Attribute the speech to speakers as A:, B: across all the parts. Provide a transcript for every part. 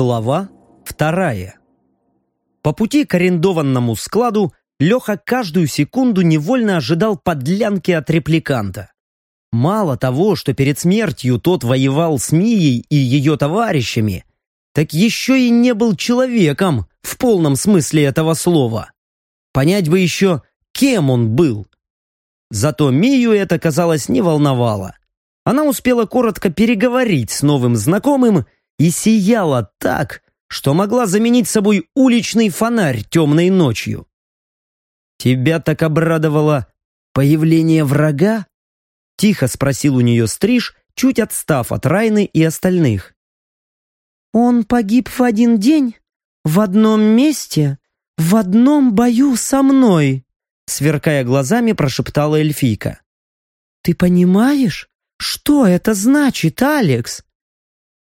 A: Глава вторая. По пути к арендованному складу Леха каждую секунду невольно ожидал подлянки от репликанта. Мало того, что перед смертью тот воевал с Мией и ее товарищами, так еще и не был человеком в полном смысле этого слова. Понять бы еще, кем он был. Зато Мию это, казалось, не волновало. Она успела коротко переговорить с новым знакомым и сияла так, что могла заменить собой уличный фонарь темной ночью. «Тебя так обрадовало появление врага?» Тихо спросил у нее Стриж, чуть отстав от Райны и остальных.
B: «Он погиб в один день, в одном месте, в одном бою со мной», сверкая глазами, прошептала эльфийка. «Ты понимаешь, что это значит, Алекс?»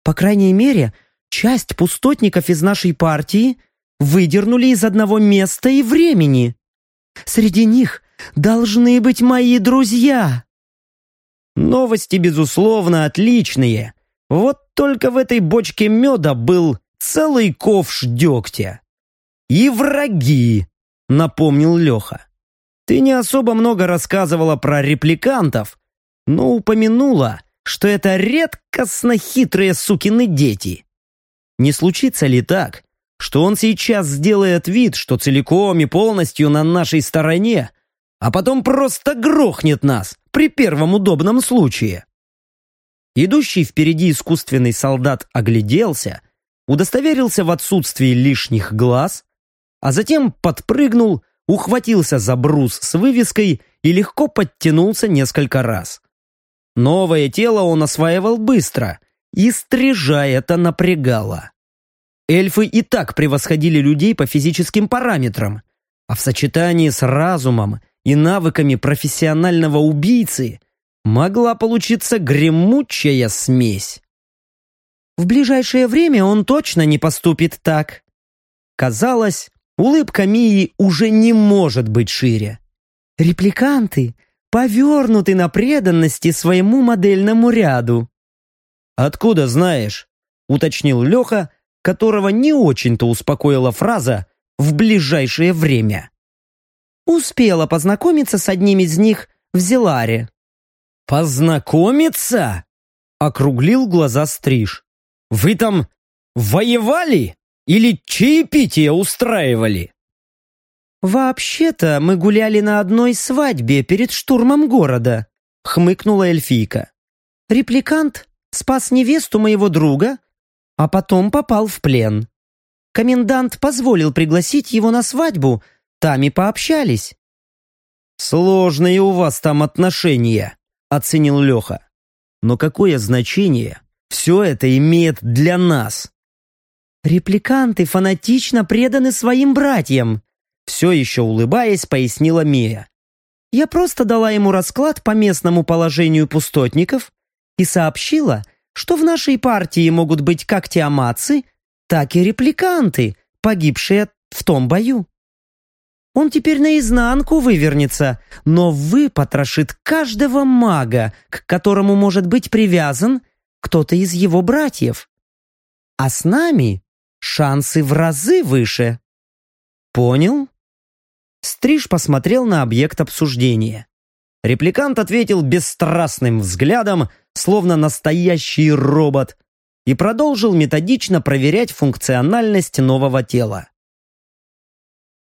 B: По крайней мере, часть пустотников из нашей партии выдернули из одного места и времени. Среди них должны быть мои друзья.
A: Новости, безусловно, отличные. Вот только в этой бочке меда был целый ковш дегтя. И враги, напомнил Леха. Ты не особо много рассказывала про репликантов, но упомянула, что это редкостно хитрые сукины дети. Не случится ли так, что он сейчас сделает вид, что целиком и полностью на нашей стороне, а потом просто грохнет нас при первом удобном случае. Идущий впереди искусственный солдат огляделся, удостоверился в отсутствии лишних глаз, а затем подпрыгнул, ухватился за брус с вывеской и легко подтянулся несколько раз. Новое тело он осваивал быстро, и стрижа это напрягало. Эльфы и так превосходили людей по физическим параметрам, а в сочетании с разумом и навыками профессионального убийцы могла получиться гремучая смесь.
B: В ближайшее время он точно не поступит так.
A: Казалось, улыбка Мии уже не может быть шире.
B: Репликанты повернуты на преданности своему модельному ряду.
A: «Откуда знаешь?» — уточнил Леха, которого не очень-то успокоила фраза «в ближайшее время».
B: Успела познакомиться с одним из них в Зеларе.
A: «Познакомиться?» — округлил глаза Стриж. «Вы там воевали или чаепитие устраивали?»
B: «Вообще-то мы гуляли на одной свадьбе перед штурмом города», — хмыкнула эльфийка. «Репликант спас невесту моего друга, а потом попал в плен. Комендант позволил пригласить его на свадьбу, там и пообщались.
A: «Сложные у вас там отношения», — оценил Леха. «Но какое значение все это имеет для нас?»
B: «Репликанты фанатично преданы своим братьям», все еще улыбаясь, пояснила Мия. «Я просто дала ему расклад по местному положению пустотников и сообщила, что в нашей партии могут быть как тиаматцы, так и репликанты, погибшие в том бою. Он теперь наизнанку вывернется, но выпотрошит каждого мага, к которому может быть привязан кто-то из его братьев. А с нами шансы в разы выше. Понял? Стриж посмотрел на объект обсуждения. Репликант ответил бесстрастным взглядом, словно настоящий робот, и продолжил методично проверять функциональность нового тела.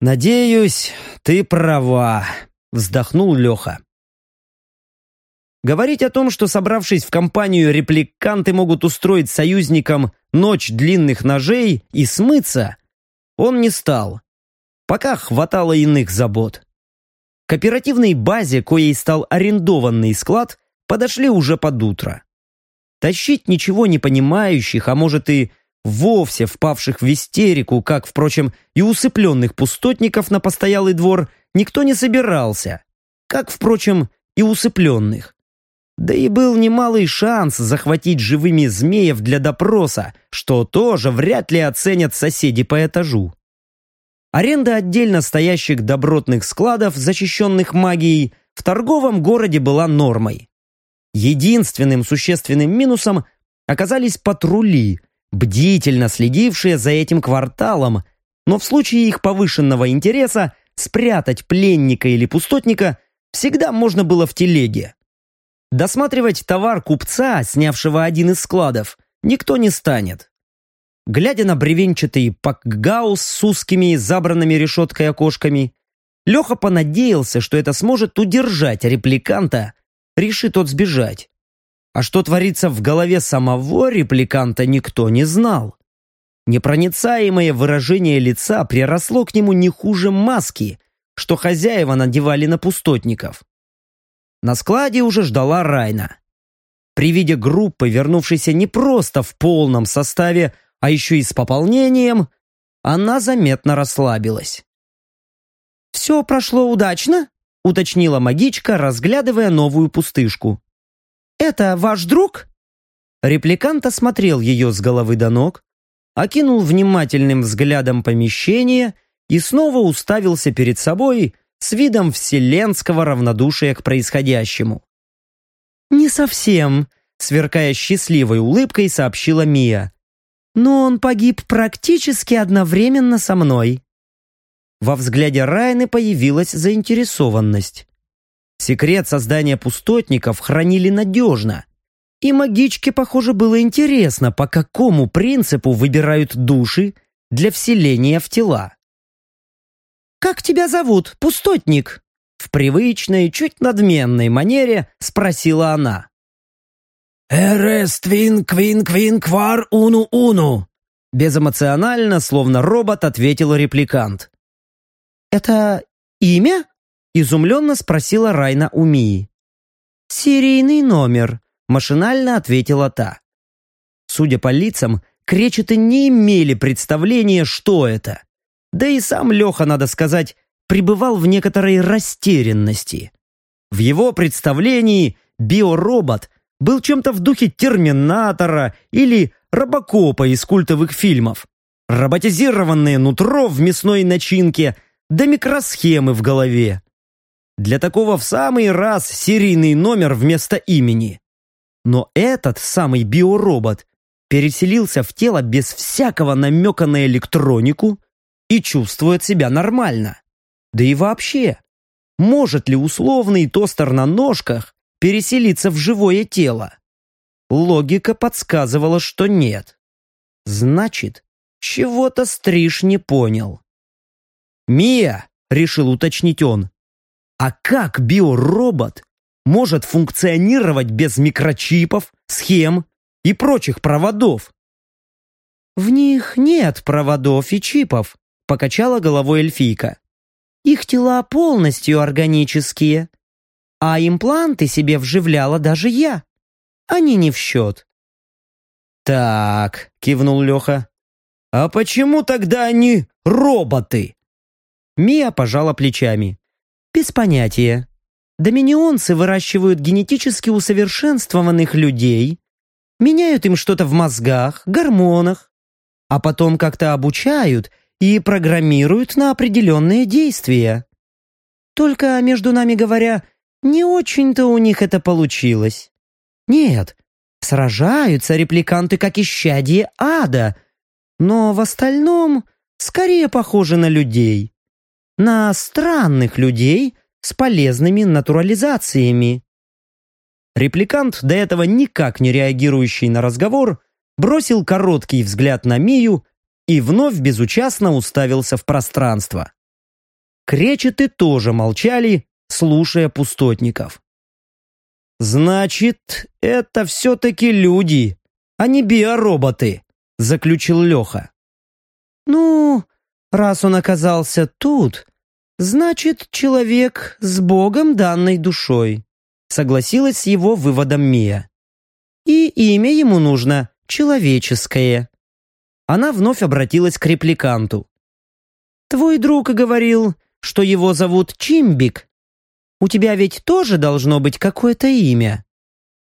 B: «Надеюсь, ты права», — вздохнул Леха. Говорить о том, что собравшись в компанию репликанты могут устроить союзникам ночь длинных ножей и смыться, он не стал. Пока хватало иных забот. К оперативной базе, коей стал арендованный склад, подошли уже под утро. Тащить ничего не понимающих, а может и вовсе впавших в истерику, как, впрочем, и усыпленных пустотников на постоялый двор, никто не собирался, как, впрочем, и усыпленных. Да и был немалый шанс захватить живыми змеев для допроса, что тоже вряд ли оценят соседи по этажу. Аренда отдельно стоящих добротных складов, защищенных магией, в торговом городе была нормой. Единственным существенным минусом оказались патрули,
A: бдительно следившие за этим кварталом, но в случае их повышенного интереса спрятать пленника или пустотника всегда можно было в телеге. Досматривать товар купца, снявшего один из складов, никто не станет. Глядя на бревенчатый пакгаус с узкими забранными решеткой окошками, Леха понадеялся, что это сможет удержать репликанта, решит тот сбежать. А что творится в голове самого репликанта, никто не знал. Непроницаемое выражение лица приросло к нему не хуже маски, что хозяева надевали на пустотников. На складе уже ждала Райна. При виде группы, вернувшейся не просто в полном составе, а еще и с пополнением, она заметно расслабилась.
B: «Все прошло удачно?» — уточнила магичка, разглядывая новую пустышку. «Это ваш друг?»
A: Репликант осмотрел ее с головы до ног, окинул внимательным взглядом помещение и снова уставился перед собой с видом вселенского равнодушия к происходящему.
B: «Не совсем», — сверкая счастливой улыбкой, сообщила Мия. «Но он погиб практически одновременно со мной».
A: Во взгляде Райны появилась заинтересованность. Секрет создания пустотников хранили надежно, и магичке, похоже, было интересно, по какому принципу выбирают души для вселения в тела.
B: «Как тебя зовут, пустотник?»
A: В привычной, чуть надменной манере спросила она.
C: «Эрес твин квин квин квар уну уну!»
A: Безэмоционально, словно робот, ответил репликант.
B: «Это имя?» Изумленно спросила Райна у Мии.
A: «Серийный номер», Машинально ответила та. Судя по лицам, кречеты не имели представления, что это. Да и сам Леха, надо сказать, пребывал в некоторой растерянности. В его представлении биоробот был чем-то в духе Терминатора или Робокопа из культовых фильмов. Роботизированное нутро в мясной начинке, да микросхемы в голове. Для такого в самый раз серийный номер вместо имени. Но этот самый биоробот переселился в тело без всякого намека на электронику и чувствует себя нормально. Да и вообще, может ли условный тостер на ножках переселиться в живое тело? Логика подсказывала, что нет. Значит, чего-то Стриж не понял. «Мия!» — решил уточнить он. «А как биоробот может функционировать без микрочипов, схем и прочих проводов.
B: «В них нет проводов и чипов», — покачала головой эльфийка. «Их тела полностью органические, а импланты себе вживляла даже я. Они не в счет».
A: «Так», — кивнул Леха, — «а почему тогда они роботы?»
B: Мия пожала плечами. «Без понятия. Доминионцы выращивают генетически усовершенствованных людей, меняют им что-то в мозгах, гормонах, а потом как-то обучают и программируют на определенные действия. Только, между нами говоря, не очень-то у них это получилось. Нет, сражаются репликанты как исчадие ада, но в остальном скорее похожи на людей. На странных людей – с полезными натурализациями.
A: Репликант, до этого никак не реагирующий на разговор, бросил короткий взгляд на Мию и вновь безучастно уставился в пространство. Кречеты тоже молчали, слушая пустотников. «Значит, это все-таки люди, а не биороботы», — заключил Леха.
B: «Ну, раз он оказался тут, «Значит, человек с Богом данной душой», согласилась с его выводом Мия. «И имя ему нужно человеческое». Она вновь обратилась к репликанту. «Твой друг говорил, что его зовут Чимбик. У тебя ведь тоже должно быть какое-то имя».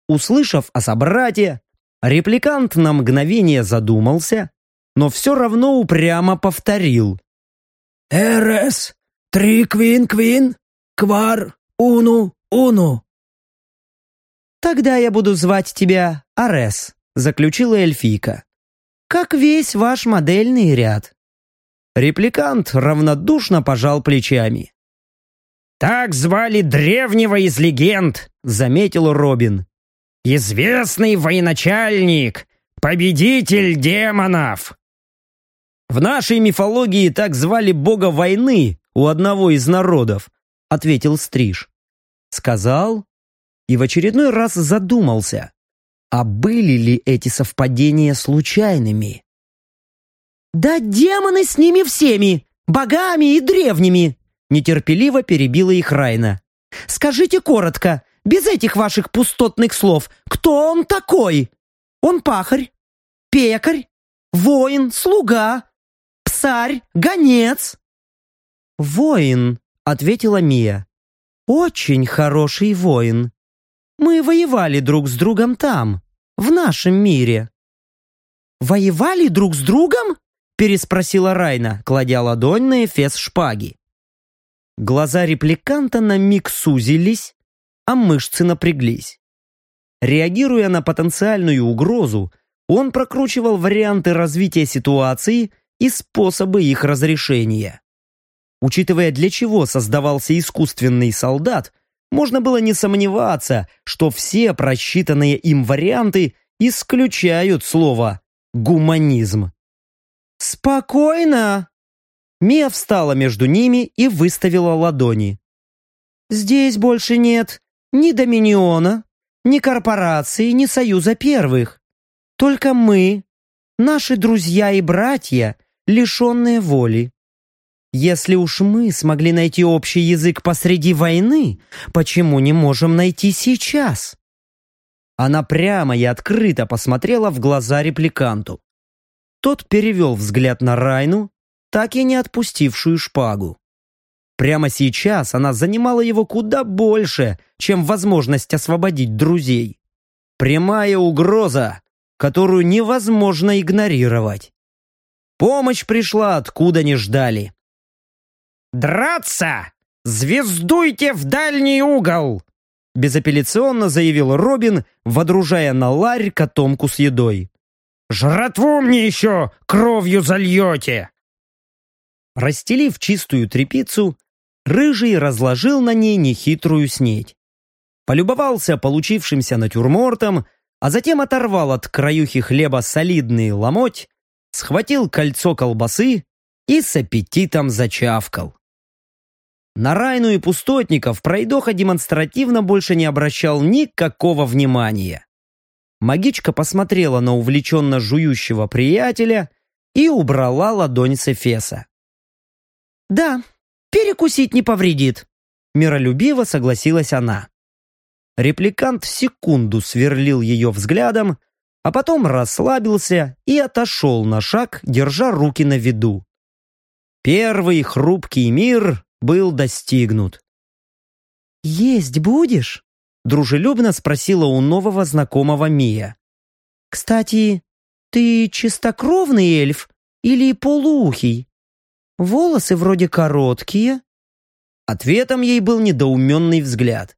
A: Услышав о собрате, репликант на мгновение задумался, но все равно упрямо повторил.
C: «Эрес Три квин-квин, квар, уну, уну.
B: «Тогда я буду звать тебя Арес», — заключила эльфийка. как весь ваш модельный ряд».
A: Репликант равнодушно пожал плечами.
C: «Так звали древнего из легенд», — заметил Робин. «Известный военачальник, победитель демонов».
A: «В нашей мифологии так звали бога войны у одного из народов», — ответил Стриж. Сказал и в очередной раз задумался, а были ли эти совпадения случайными?
B: «Да демоны с ними всеми, богами и древними!» Нетерпеливо перебила их Райна. «Скажите коротко, без этих ваших пустотных слов, кто он такой? Он пахарь, пекарь, воин, слуга, псарь, гонец?»
A: «Воин», — ответила Мия. «Очень хороший воин. Мы воевали друг с другом там, в нашем мире».
B: «Воевали друг с другом?»
A: переспросила Райна, кладя ладонь на эфес шпаги. Глаза репликанта на миг сузились, а мышцы напряглись. Реагируя на потенциальную угрозу, он прокручивал варианты развития ситуации и способы их разрешения. Учитывая, для чего создавался искусственный солдат, можно было не сомневаться, что все просчитанные им варианты исключают слово «гуманизм».
B: «Спокойно!»
A: Мия встала между ними и выставила ладони.
B: «Здесь больше нет ни Доминиона, ни корпорации, ни Союза Первых. Только мы, наши друзья и братья, лишенные воли. Если уж мы смогли найти общий язык посреди войны, почему не можем найти сейчас?»
A: Она прямо и открыто посмотрела в глаза репликанту. Тот перевел взгляд на Райну, так и не отпустившую шпагу. Прямо сейчас она занимала его куда больше, чем возможность освободить друзей. Прямая угроза, которую невозможно игнорировать. Помощь пришла откуда не ждали.
C: «Драться! Звездуйте в дальний угол!»
A: Безапелляционно заявил Робин, водружая на ларь котомку с едой.
C: «Жратву мне еще кровью зальете!»
A: Расстелив чистую тряпицу, Рыжий разложил на ней нехитрую снедь. Полюбовался получившимся натюрмортом, а затем оторвал от краюхи хлеба солидный ломоть, схватил кольцо колбасы и с аппетитом зачавкал. На Райну и пустотников пройдоха демонстративно больше не обращал никакого внимания. Магичка посмотрела на увлеченно жующего приятеля и убрала ладонь с Эфеса.
B: «Да, перекусить не повредит», — миролюбиво согласилась она.
A: Репликант секунду сверлил ее взглядом, а потом расслабился и отошел на шаг, держа руки на виду. Первый хрупкий мир был достигнут.
B: «Есть будешь?»
A: Дружелюбно спросила у нового знакомого Мия.
B: «Кстати, ты чистокровный эльф или полуухий? Волосы вроде короткие».
A: Ответом ей был недоуменный взгляд.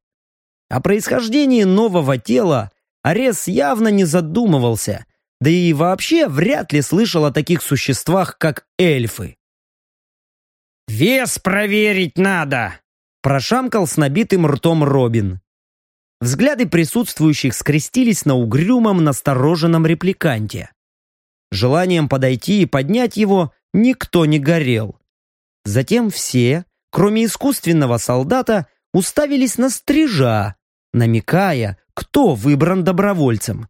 A: О происхождении нового тела Арес явно не задумывался, да и вообще вряд ли слышал о таких существах, как эльфы.
C: «Вес проверить надо!»
A: прошамкал с набитым ртом Робин. Взгляды присутствующих скрестились на угрюмом, настороженном репликанте. Желанием подойти и поднять его никто не горел. Затем все, кроме искусственного солдата, уставились на стрижа, намекая, кто выбран добровольцем.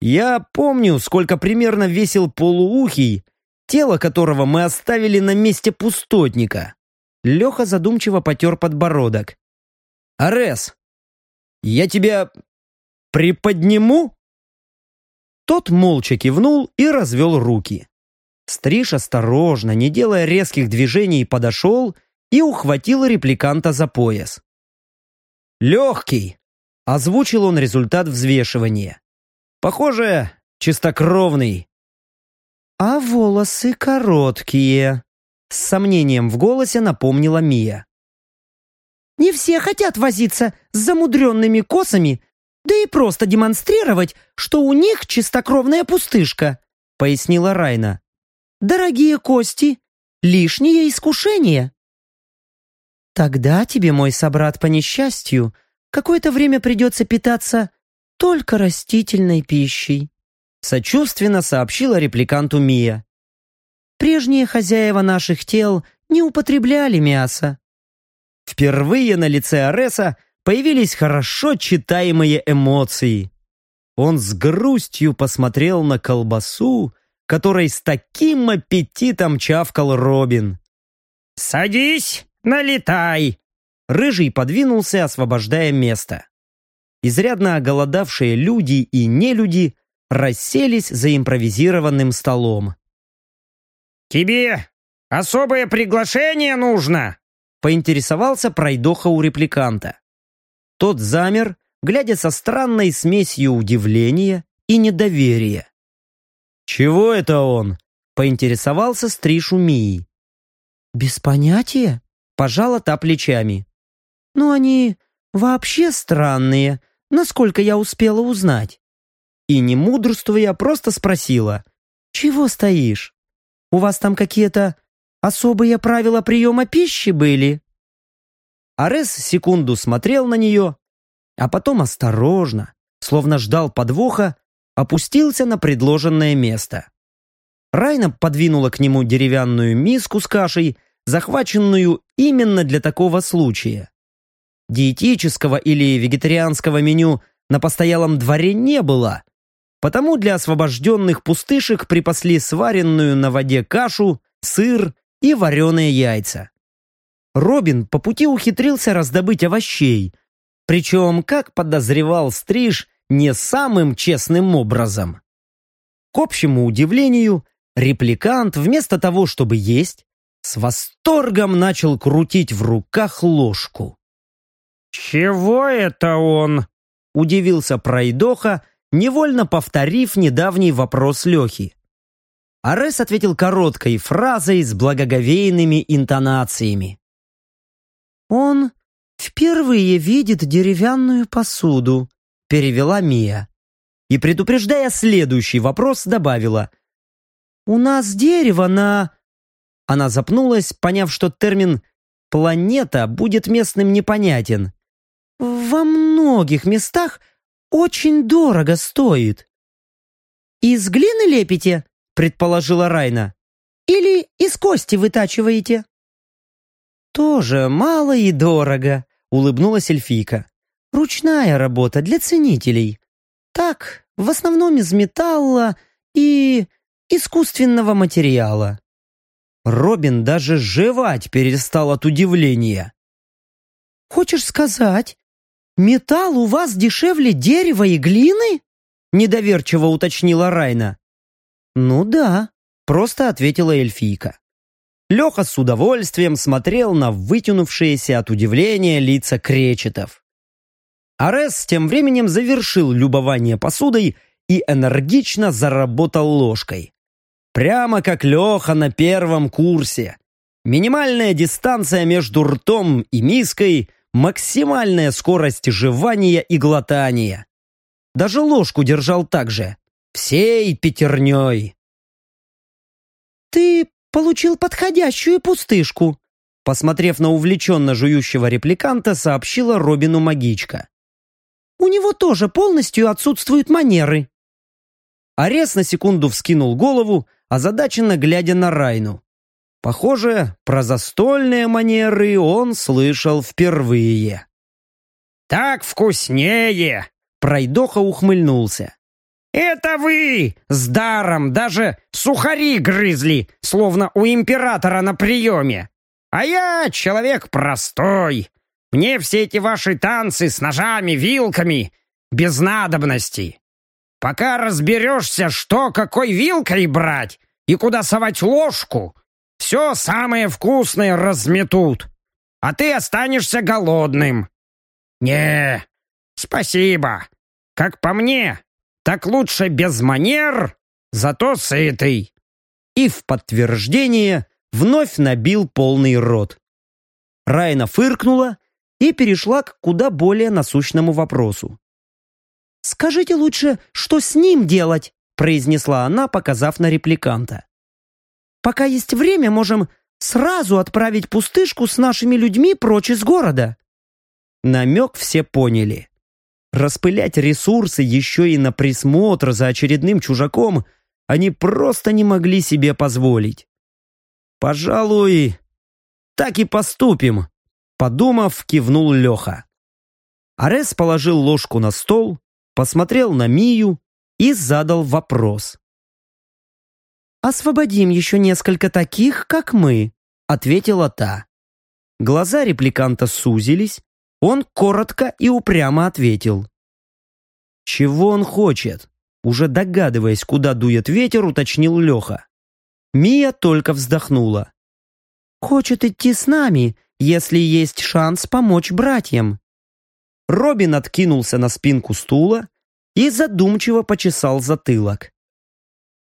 A: Я помню, сколько примерно весил полуухий, тело которого мы оставили на месте пустотника. Леха задумчиво потер подбородок. «Арес, я тебя приподниму?» Тот молча кивнул и развел руки. Стриж осторожно, не делая резких движений, подошел и ухватил репликанта за пояс. «Легкий!» — озвучил он результат взвешивания. «Похоже, чистокровный».
B: «А волосы короткие», — с сомнением в голосе напомнила Мия. Не все хотят возиться с замудренными косами, да и просто демонстрировать, что у них чистокровная пустышка. — пояснила Райна. «Дорогие кости, лишнее искушение». «Тогда тебе, мой собрат, по несчастью, какое-то время придется питаться только растительной пищей», сочувственно сообщила репликанту Мия. «Прежние хозяева наших тел не употребляли мясо». Впервые на лице Ареса появились хорошо читаемые эмоции. Он с грустью посмотрел на колбасу, которой с таким аппетитом чавкал Робин.
A: «Садись, налетай!»
B: Рыжий подвинулся, освобождая место. Изрядно оголодавшие люди и нелюди расселись за импровизированным столом.
A: «Тебе особое приглашение нужно?»
B: поинтересовался пройдоха у репликанта. Тот замер, глядя со странной смесью удивления и недоверия. «Чего это он?» — поинтересовался Стриж Мии. «Без понятия», — пожала та плечами. «Ну, они вообще странные, насколько я успела узнать». И не мудрствуя, просто спросила, «Чего стоишь? У вас там какие-то особые правила приема пищи были?» Арес секунду смотрел на нее, а потом осторожно, словно ждал подвоха, опустился на предложенное место. Райна подвинула к нему деревянную миску с кашей, захваченную именно для такого случая. Диетического или вегетарианского меню на постоялом дворе не было, потому для освобожденных пустышек припасли сваренную на воде кашу, сыр и вареные яйца. Робин по пути ухитрился раздобыть овощей, причем, как подозревал Стриж, не самым честным образом. К общему удивлению, репликант вместо того, чтобы есть, с восторгом начал крутить в руках ложку.
A: «Чего это он?» – удивился пройдоха, невольно повторив недавний вопрос Лехи.
B: Арес ответил короткой фразой с благоговейными интонациями. «Он впервые видит деревянную посуду», — перевела Мия. И, предупреждая следующий вопрос, добавила. «У нас дерево на...» Она запнулась, поняв, что термин «планета» будет местным непонятен. «Во многих местах очень дорого стоит». «Из глины лепите?» — предположила Райна. «Или из кости вытачиваете?» «Тоже мало и дорого», — улыбнулась эльфийка. «Ручная работа для ценителей. Так, в основном из металла и искусственного материала». Робин даже жевать перестал от удивления. «Хочешь сказать, металл у вас дешевле дерева и глины?» Недоверчиво уточнила Райна. «Ну да», — просто ответила эльфийка. Леха с удовольствием смотрел на вытянувшиеся от удивления лица кречетов. Арес тем временем завершил любование посудой и энергично заработал ложкой. Прямо как Леха на первом курсе. Минимальная дистанция между ртом и миской, максимальная скорость жевания и глотания. Даже ложку держал так же, всей пятерней. «Ты получил подходящую пустышку», посмотрев на увлеченно жующего репликанта, сообщила Робину магичка. «У него тоже полностью отсутствуют манеры». Арес на секунду вскинул голову, озадаченно глядя на Райну. Похоже, про застольные манеры он слышал впервые.
A: «Так вкуснее!»
B: Пройдоха ухмыльнулся.
A: «Это вы с даром даже сухари грызли, словно у императора на приеме. А я человек простой. Мне все эти ваши танцы с ножами, вилками без надобности. Пока разберешься, что какой вилкой брать и куда совать ложку, все самое вкусное разметут, а ты останешься голодным. Не, спасибо. Как по мне, так лучше без манер, зато сытый».
B: И в подтверждение вновь набил полный рот. Райна фыркнула и перешла к куда более насущному вопросу. «Скажите лучше, что с ним делать?» произнесла она, показав на репликанта. «Пока есть время, можем сразу отправить пустышку с нашими людьми прочь из города».
A: Намек все поняли. Распылять ресурсы еще и на присмотр за очередным чужаком они просто не могли себе позволить. «Пожалуй, так и поступим», — подумав, кивнул Леха. Арес положил ложку на стол, посмотрел на Мию и задал вопрос.
B: «Освободим еще несколько таких, как мы», — ответила та.
A: Глаза репликанта сузились, он коротко и упрямо ответил. «Чего он хочет?» Уже догадываясь, куда дует ветер, уточнил Леха. Мия только вздохнула.
B: «Хочет идти с нами, если есть шанс помочь братьям».
A: Робин откинулся на спинку стула и задумчиво почесал затылок.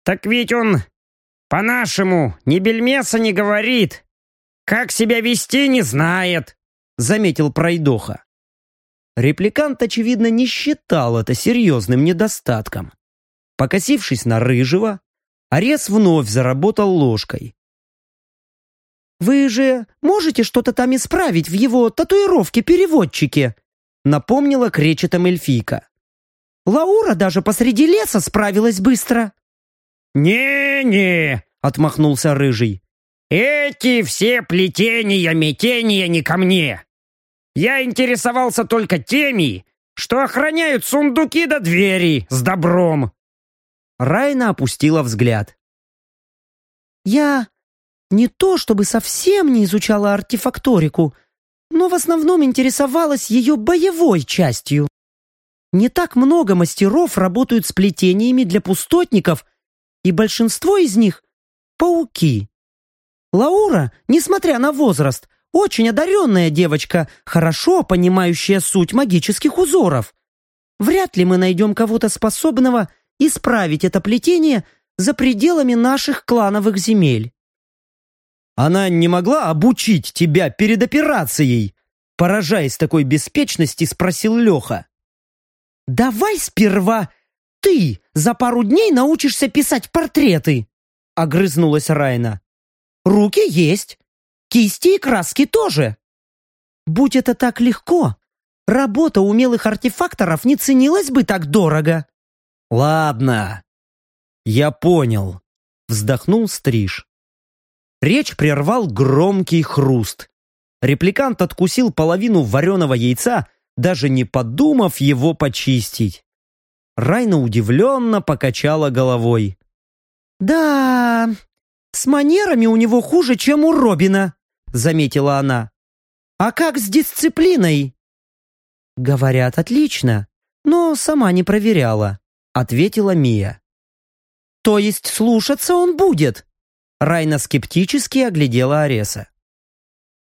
D: «Так ведь он по-нашему ни бельмеса не говорит. Как себя вести не знает», — заметил Пройдоха.
A: Репликант, очевидно, не считал это серьезным недостатком. Покосившись на Рыжего, Арес вновь заработал ложкой.
B: «Вы же можете что-то там исправить в его татуировке-переводчике?» напомнила кречетом эльфийка. «Лаура даже посреди леса справилась быстро».
D: «Не-не», — отмахнулся Рыжий. «Эти все плетения-метения не ко мне. Я интересовался только теми, что охраняют сундуки до двери с добром».
A: Райна опустила взгляд.
B: «Я не то чтобы совсем не изучала артефакторику, но в основном интересовалась ее боевой частью. Не так много мастеров работают с плетениями для пустотников, и большинство из них — пауки. Лаура, несмотря на возраст, очень одаренная девочка, хорошо понимающая суть магических узоров. Вряд ли мы найдем кого-то способного исправить это плетение за пределами наших клановых земель.
A: Она не могла обучить тебя перед операцией? Поражаясь такой беспечности, спросил Леха.
B: «Давай сперва ты за пару дней научишься писать портреты!» Огрызнулась Райна. «Руки есть, Кисти и краски тоже. Будь это так легко, работа умелых артефакторов не ценилась бы так дорого.
A: Ладно. Я понял. Вздохнул Стриж. Речь прервал громкий хруст. Репликант откусил половину вареного яйца, даже не подумав его почистить. Райна удивленно покачала головой.
B: «Да, с манерами у него хуже, чем у Робина заметила она. «А как с дисциплиной?» «Говорят, отлично, но сама не проверяла», — ответила Мия. «То есть слушаться он будет?» Райна скептически оглядела Ареса.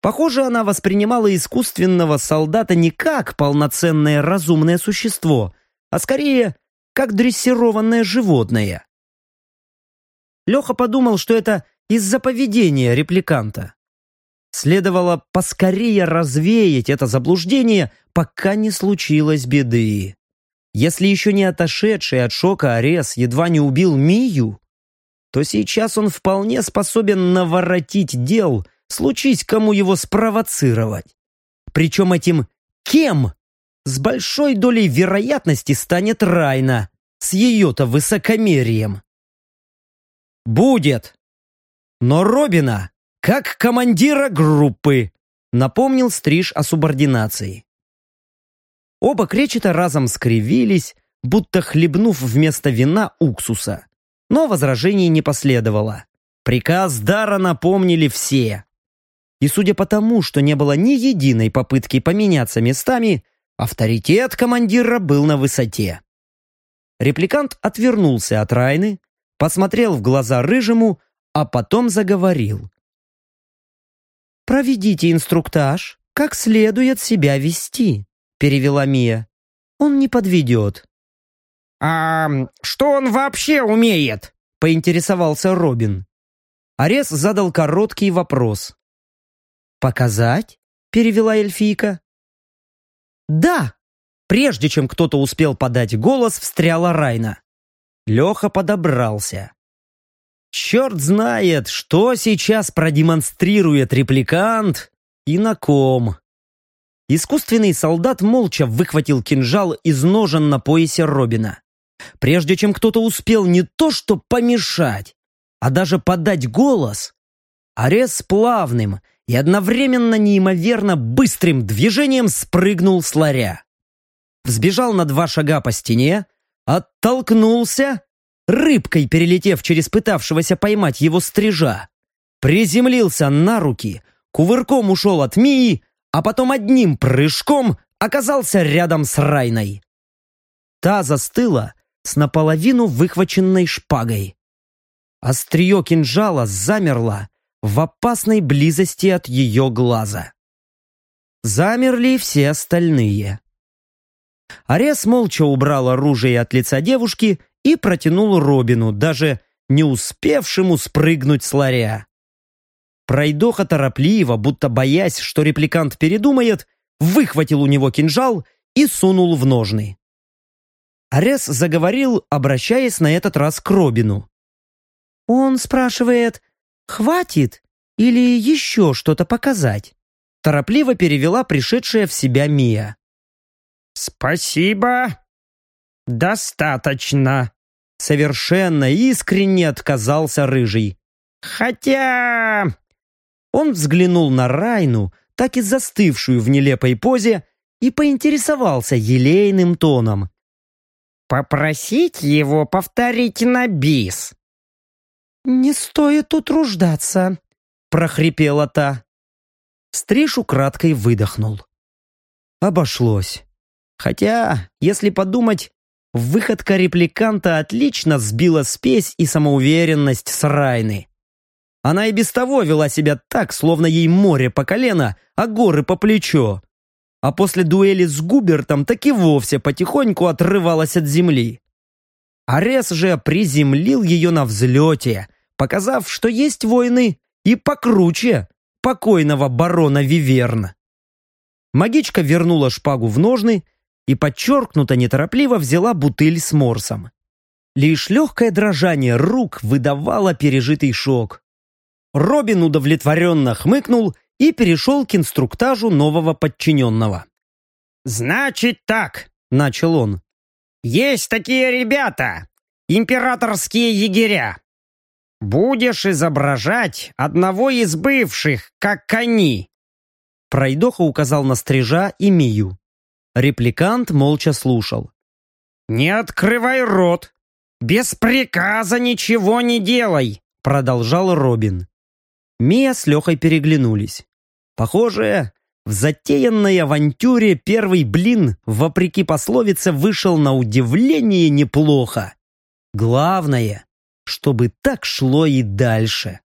B: Похоже, она воспринимала искусственного солдата не как полноценное разумное существо, а скорее как дрессированное животное. Леха подумал, что это из-за поведения репликанта. Следовало поскорее развеять это заблуждение, пока не случилось беды. Если еще не отошедший от шока Арес едва не убил Мию, то сейчас он вполне способен наворотить дел, случись кому его спровоцировать. Причем этим «кем» с большой долей вероятности станет Райна, с ее-то высокомерием. «Будет!» Но Робина как командира группы», напомнил Стриж о субординации. Оба кречета разом скривились, будто хлебнув вместо вина уксуса. Но возражений не последовало. Приказ Дара напомнили все. И судя по тому, что не было ни единой попытки поменяться местами, авторитет командира был на высоте. Репликант отвернулся от Райны, посмотрел в глаза Рыжему, а потом заговорил. «Проведите инструктаж, как следует себя вести», — перевела Мия. «Он не подведет».
D: «А что он вообще умеет?» — поинтересовался Робин.
A: Арес задал короткий вопрос.
B: «Показать?» — перевела эльфийка.
A: «Да!» Прежде чем кто-то успел подать голос, встряла Райна. Леха подобрался. Черт знает, что сейчас продемонстрирует репликант и на ком. Искусственный солдат молча выхватил кинжал из ножен на поясе Робина. Прежде чем кто-то успел не то что помешать, а даже подать голос, Арес плавным и одновременно неимоверно быстрым движением спрыгнул с ларя. Взбежал на два шага по стене, оттолкнулся, рыбкой перелетев через пытавшегося поймать его стрижа, приземлился на руки, кувырком ушел от Мии, а потом одним прыжком оказался рядом с Райной. Та застыла с наполовину выхваченной шпагой. Острие кинжала замерло в опасной близости от ее глаза. Замерли все остальные. Арес молча убрал оружие от лица девушки и протянул Робину, даже не успевшему спрыгнуть с ларя. Пройдоха торопливо, будто боясь, что репликант передумает, выхватил у него кинжал и сунул в ножны. Арес заговорил, обращаясь на этот раз к Робину. «Он спрашивает, хватит или еще что-то показать?» Торопливо перевела пришедшая в себя Мия.
D: «Спасибо. Достаточно», —
A: совершенно искренне отказался Рыжий.
D: «Хотя...»
A: Он взглянул на Райну, так и застывшую в нелепой позе, и поинтересовался елейным тоном.
D: «Попросить его повторить на бис?»
B: «Не стоит утруждаться», — прохрипела та.
A: Стриж украдкой выдохнул. Обошлось. Хотя, если подумать, выходка репликанта отлично сбила спесь и самоуверенность с Райны. Она и без того вела себя так, словно ей море по колено, а горы по плечо. А после дуэли с Губертом так и вовсе потихоньку отрывалась от земли. Арес же приземлил ее на взлете, показав, что есть войны и покруче покойного барона Виверн. Магичка вернула шпагу в ножны и подчеркнуто неторопливо взяла бутыль с морсом. Лишь легкое дрожание рук выдавало пережитый шок. Робин удовлетворенно хмыкнул и перешел к инструктажу нового подчиненного.
D: «Значит так», —
A: начал он.
D: «Есть такие ребята, императорские егеря. Будешь изображать одного из бывших, как они».
A: Пройдоха указал на стрижа и Мию. Репликант молча слушал.
D: «Не открывай рот! Без приказа ничего не делай!»
A: Продолжал Робин. Мия с Лехой переглянулись. Похоже, в затеянной авантюре первый блин, вопреки пословице, вышел на удивление неплохо. Главное, чтобы так шло и дальше.